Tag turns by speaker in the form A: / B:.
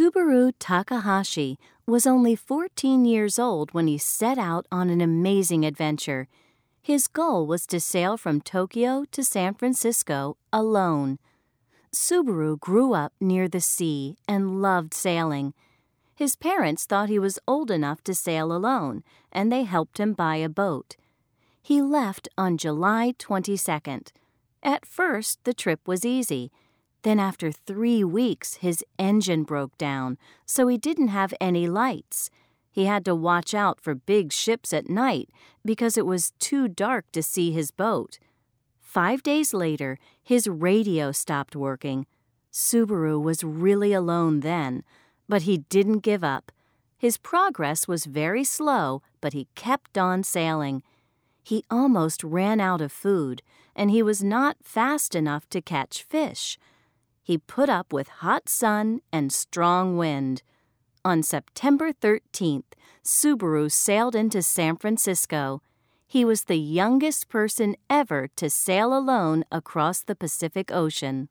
A: Subaru Takahashi was only 14 years old when he set out on an amazing adventure. His goal was to sail from Tokyo to San Francisco alone. Subaru grew up near the sea and loved sailing. His parents thought he was old enough to sail alone, and they helped him buy a boat. He left on July 22nd. At first, the trip was easy. Then, after three weeks, his engine broke down, so he didn't have any lights. He had to watch out for big ships at night because it was too dark to see his boat. Five days later, his radio stopped working. Subaru was really alone then, but he didn't give up. His progress was very slow, but he kept on sailing. He almost ran out of food, and he was not fast enough to catch fish. He put up with hot sun and strong wind. On September 13th, Subaru sailed into San Francisco. He was the youngest person ever to sail alone across the Pacific Ocean.